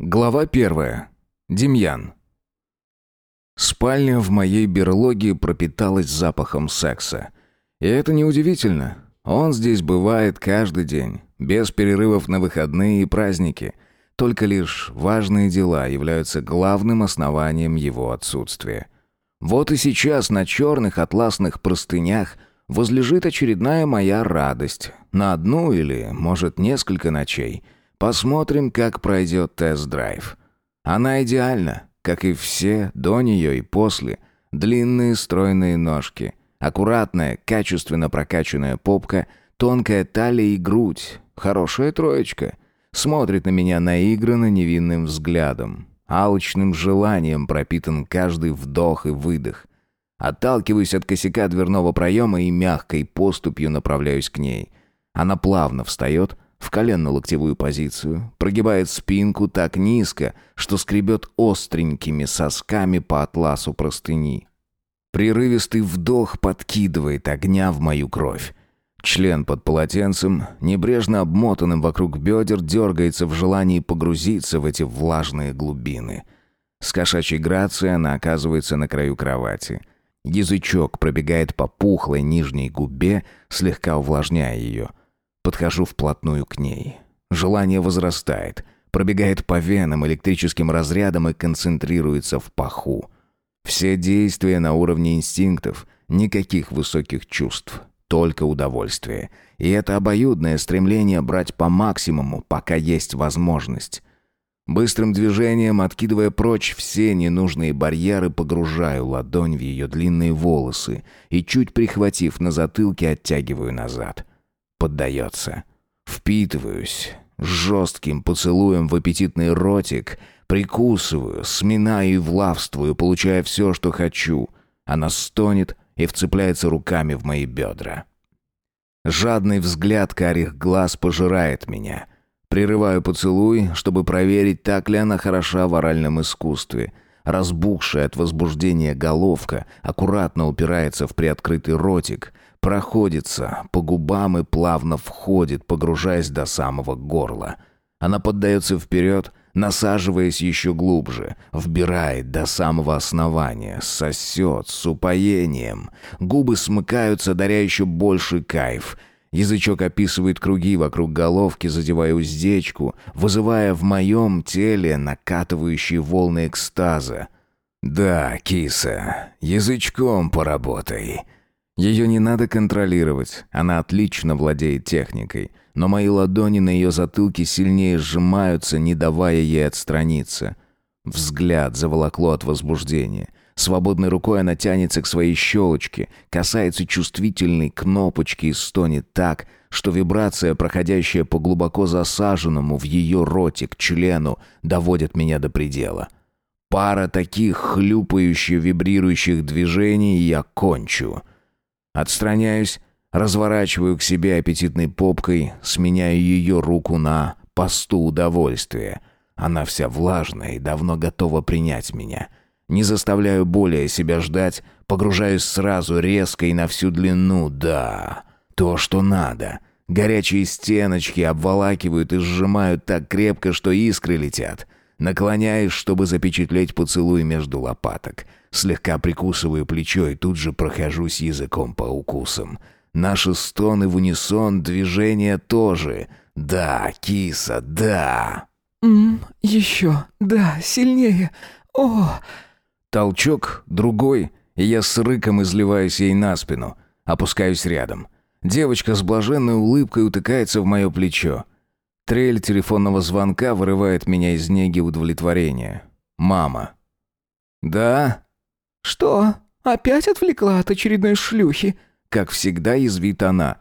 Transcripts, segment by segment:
Глава первая. Демьян. Спальня в моей берлоге пропиталась запахом секса. И это неудивительно. Он здесь бывает каждый день, без перерывов на выходные и праздники. Только лишь важные дела являются главным основанием его отсутствия. Вот и сейчас на черных атласных простынях возлежит очередная моя радость. На одну или, может, несколько ночей – Посмотрим, как пройдет тест-драйв. Она идеальна, как и все до нее и после. Длинные стройные ножки, аккуратная, качественно прокачанная попка, тонкая талия и грудь. Хорошая троечка. Смотрит на меня наигранно невинным взглядом. Алчным желанием пропитан каждый вдох и выдох. Отталкиваюсь от косяка дверного проема и мягкой поступью направляюсь к ней. Она плавно встает, в коленно-локтевую позицию, прогибает спинку так низко, что скребет остренькими сосками по атласу простыни. Прерывистый вдох подкидывает огня в мою кровь. Член под полотенцем, небрежно обмотанным вокруг бедер, дергается в желании погрузиться в эти влажные глубины. С кошачьей грацией она оказывается на краю кровати. Язычок пробегает по пухлой нижней губе, слегка увлажняя ее. Подхожу вплотную к ней. Желание возрастает, пробегает по венам электрическим разрядом и концентрируется в паху. Все действия на уровне инстинктов, никаких высоких чувств, только удовольствие. И это обоюдное стремление брать по максимуму, пока есть возможность. Быстрым движением, откидывая прочь все ненужные барьеры, погружаю ладонь в ее длинные волосы и, чуть прихватив на затылке, оттягиваю назад поддается. Впитываюсь жестким поцелуем в аппетитный ротик, прикусываю, сминаю и влавствую, получая все, что хочу. Она стонет и вцепляется руками в мои бедра. Жадный взгляд карих глаз пожирает меня. Прерываю поцелуй, чтобы проверить, так ли она хороша в оральном искусстве. Разбухшая от возбуждения головка аккуратно упирается в приоткрытый ротик, проходится по губам и плавно входит, погружаясь до самого горла. Она поддается вперед, насаживаясь еще глубже, вбирает до самого основания, сосет с упоением. Губы смыкаются, даря еще больший кайф. Язычок описывает круги вокруг головки, задевая уздечку, вызывая в моем теле накатывающие волны экстаза. «Да, киса, язычком поработай». Ее не надо контролировать, она отлично владеет техникой, но мои ладони на ее затылке сильнее сжимаются, не давая ей отстраниться. Взгляд заволокло от возбуждения. Свободной рукой она тянется к своей щелочке, касается чувствительной кнопочки и стонет так, что вибрация, проходящая по глубоко засаженному в ее роте к члену, доводит меня до предела. Пара таких хлюпающих, вибрирующих движений, я кончу. Отстраняюсь, разворачиваю к себе аппетитной попкой, сменяю ее руку на посту удовольствия. Она вся влажная и давно готова принять меня. Не заставляю более себя ждать, погружаюсь сразу резко и на всю длину, да, то, что надо. Горячие стеночки обволакивают и сжимают так крепко, что искры летят. Наклоняюсь, чтобы запечатлеть поцелуй между лопаток — Слегка прикусываю плечо и тут же прохожусь языком по укусам. Наши стоны в унисон, движения тоже. Да, киса, да. «Ммм, еще, да, сильнее. О!» Толчок, другой, и я с рыком изливаюсь ей на спину. Опускаюсь рядом. Девочка с блаженной улыбкой утыкается в мое плечо. Трель телефонного звонка вырывает меня из неги удовлетворения. «Мама». «Да?» «Что? Опять отвлекла от очередной шлюхи?» Как всегда язвит она.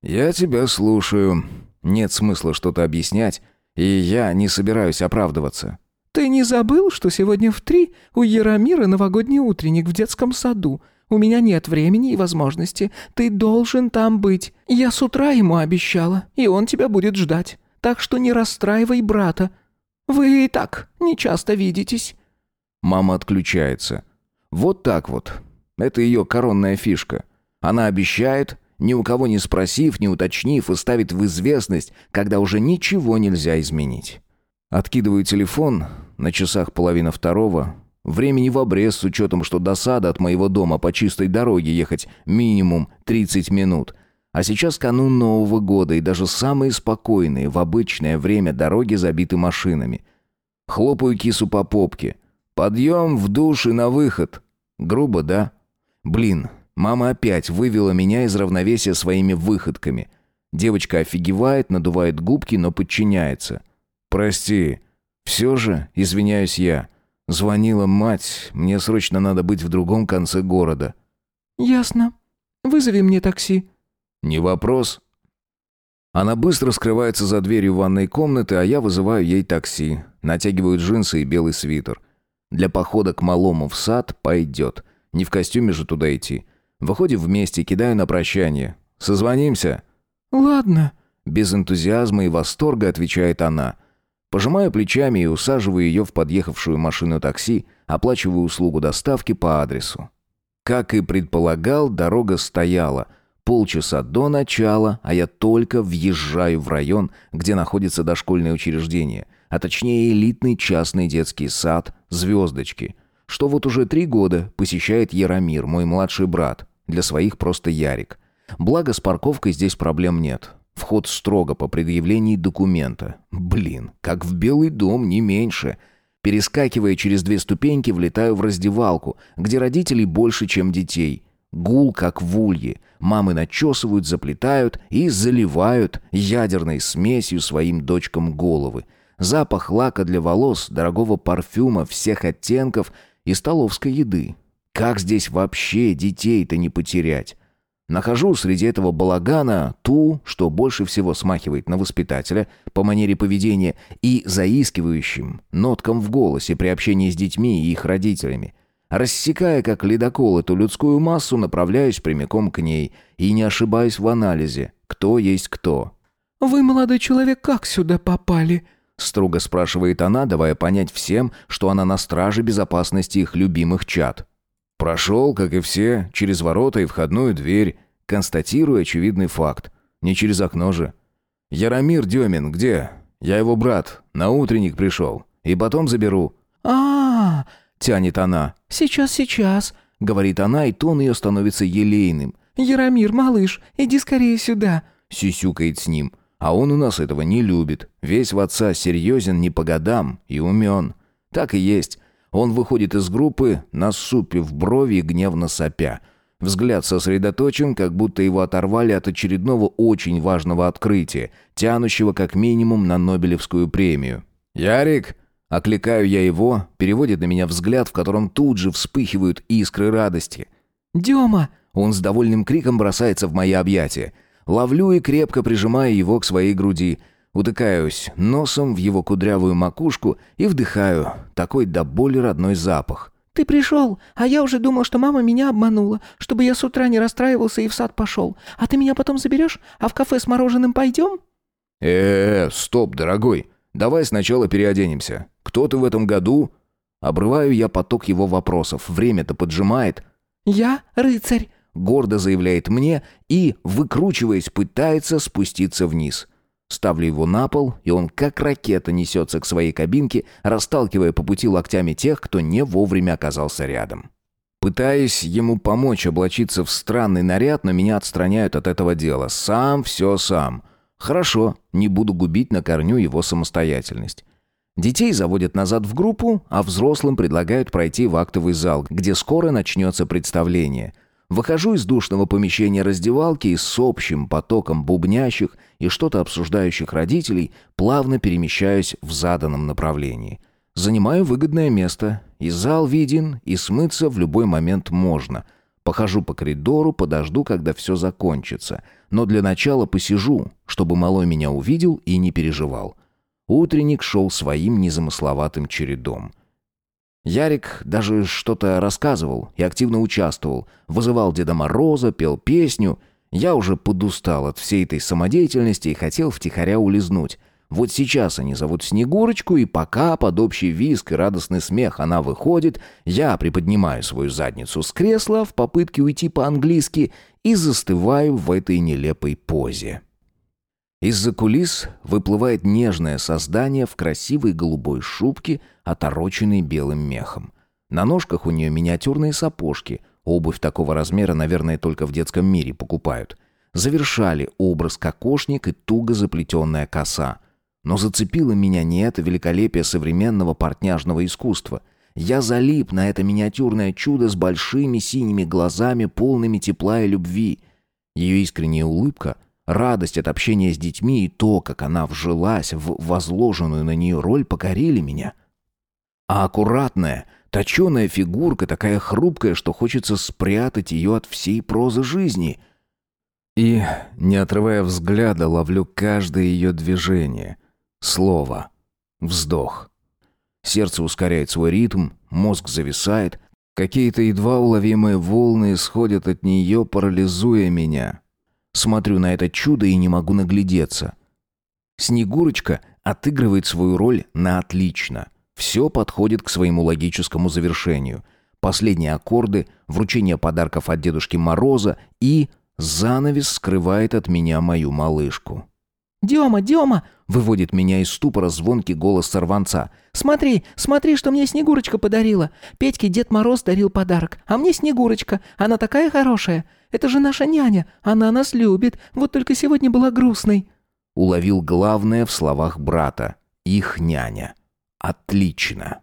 «Я тебя слушаю. Нет смысла что-то объяснять, и я не собираюсь оправдываться». «Ты не забыл, что сегодня в три у Яромира новогодний утренник в детском саду? У меня нет времени и возможности. Ты должен там быть. Я с утра ему обещала, и он тебя будет ждать. Так что не расстраивай брата. Вы и так не часто видитесь». Мама отключается. Вот так вот. Это ее коронная фишка. Она обещает, ни у кого не спросив, не уточнив, и ставит в известность, когда уже ничего нельзя изменить. Откидываю телефон, на часах половина второго. Времени в обрез с учетом, что до сада от моего дома по чистой дороге ехать минимум 30 минут. А сейчас канун Нового года, и даже самые спокойные в обычное время дороги забиты машинами. Хлопаю кису по попке. Подъем в душ и на выход. Грубо, да? Блин, мама опять вывела меня из равновесия своими выходками. Девочка офигевает, надувает губки, но подчиняется. «Прости. Все же, извиняюсь я. Звонила мать, мне срочно надо быть в другом конце города». «Ясно. Вызови мне такси». «Не вопрос». Она быстро скрывается за дверью ванной комнаты, а я вызываю ей такси. Натягиваю джинсы и белый свитер. Для похода к малому в сад пойдет. Не в костюме же туда идти. Выходим вместе, кидаю на прощание. «Созвонимся?» «Ладно», — без энтузиазма и восторга отвечает она. Пожимаю плечами и усаживаю ее в подъехавшую машину такси, оплачиваю услугу доставки по адресу. Как и предполагал, дорога стояла. Полчаса до начала, а я только въезжаю в район, где находится дошкольное учреждение — а точнее элитный частный детский сад «Звездочки», что вот уже три года посещает Яромир, мой младший брат, для своих просто Ярик. Благо с парковкой здесь проблем нет. Вход строго по предъявлении документа. Блин, как в Белый дом, не меньше. Перескакивая через две ступеньки, влетаю в раздевалку, где родителей больше, чем детей. Гул, как в улье. Мамы начесывают, заплетают и заливают ядерной смесью своим дочкам головы. Запах лака для волос, дорогого парфюма всех оттенков и столовской еды. Как здесь вообще детей-то не потерять? Нахожу среди этого балагана ту, что больше всего смахивает на воспитателя по манере поведения и заискивающим ноткам в голосе при общении с детьми и их родителями. Рассекая как ледокол эту людскую массу, направляюсь прямиком к ней и не ошибаюсь в анализе, кто есть кто. «Вы, молодой человек, как сюда попали?» Строго спрашивает она, давая понять всем, что она на страже безопасности их любимых чад. Прошел, как и все, через ворота и входную дверь, констатируя очевидный факт. Не через окно же. «Яромир Демин где? Я его брат. На утренник пришел. И потом заберу». А, -а, -а тянет она. «Сейчас, сейчас», — говорит она, и тон ее становится елейным. «Яромир, малыш, иди скорее сюда», — сюсюкает с ним. А он у нас этого не любит. Весь в отца серьезен не по годам и умен. Так и есть. Он выходит из группы, насупив брови и гневно сопя. Взгляд сосредоточен, как будто его оторвали от очередного очень важного открытия, тянущего как минимум на Нобелевскую премию. «Ярик!» Окликаю я его, переводит на меня взгляд, в котором тут же вспыхивают искры радости. «Дема!» Он с довольным криком бросается в мои объятия. Ловлю и крепко прижимаю его к своей груди. Утыкаюсь носом в его кудрявую макушку и вдыхаю такой до боли родной запах. «Ты пришел, а я уже думал, что мама меня обманула, чтобы я с утра не расстраивался и в сад пошел. А ты меня потом заберешь, а в кафе с мороженым пойдем?» э, -э стоп, дорогой. Давай сначала переоденемся. Кто ты в этом году?» Обрываю я поток его вопросов. Время-то поджимает. «Я рыцарь», гордо заявляет мне и, выкручиваясь, пытается спуститься вниз. Ставлю его на пол, и он как ракета несется к своей кабинке, расталкивая по пути локтями тех, кто не вовремя оказался рядом. Пытаясь ему помочь облачиться в странный наряд, но меня отстраняют от этого дела. Сам все сам. Хорошо, не буду губить на корню его самостоятельность. Детей заводят назад в группу, а взрослым предлагают пройти в актовый зал, где скоро начнется представление. Выхожу из душного помещения раздевалки и с общим потоком бубнящих и что-то обсуждающих родителей плавно перемещаюсь в заданном направлении. Занимаю выгодное место, и зал виден, и смыться в любой момент можно. Похожу по коридору, подожду, когда все закончится. Но для начала посижу, чтобы малой меня увидел и не переживал. Утренник шел своим незамысловатым чередом. Ярик даже что-то рассказывал и активно участвовал, вызывал Деда Мороза, пел песню. Я уже подустал от всей этой самодеятельности и хотел втихаря улизнуть. Вот сейчас они зовут Снегурочку, и пока под общий визг и радостный смех она выходит, я приподнимаю свою задницу с кресла в попытке уйти по-английски и застываю в этой нелепой позе. Из-за кулис выплывает нежное создание в красивой голубой шубке, отороченной белым мехом. На ножках у нее миниатюрные сапожки. Обувь такого размера, наверное, только в детском мире покупают. Завершали образ кокошник и туго заплетенная коса. Но зацепило меня не это великолепие современного портняжного искусства. Я залип на это миниатюрное чудо с большими синими глазами, полными тепла и любви. Ее искренняя улыбка, радость от общения с детьми и то, как она вжилась в возложенную на нее роль, покорили меня. А аккуратная, точеная фигурка, такая хрупкая, что хочется спрятать ее от всей прозы жизни. И, не отрывая взгляда, ловлю каждое ее движение, слово, вздох. Сердце ускоряет свой ритм, мозг зависает, какие-то едва уловимые волны исходят от нее, парализуя меня. Смотрю на это чудо и не могу наглядеться. Снегурочка отыгрывает свою роль на отлично. Все подходит к своему логическому завершению. Последние аккорды, вручение подарков от Дедушки Мороза и занавес скрывает от меня мою малышку. «Дема, Дема!» — выводит меня из ступора звонкий голос сорванца. «Смотри, смотри, что мне Снегурочка подарила. Петьке Дед Мороз дарил подарок, а мне Снегурочка. Она такая хорошая. Это же наша няня. Она нас любит. Вот только сегодня была грустной». Уловил главное в словах брата. Их няня. Отлично.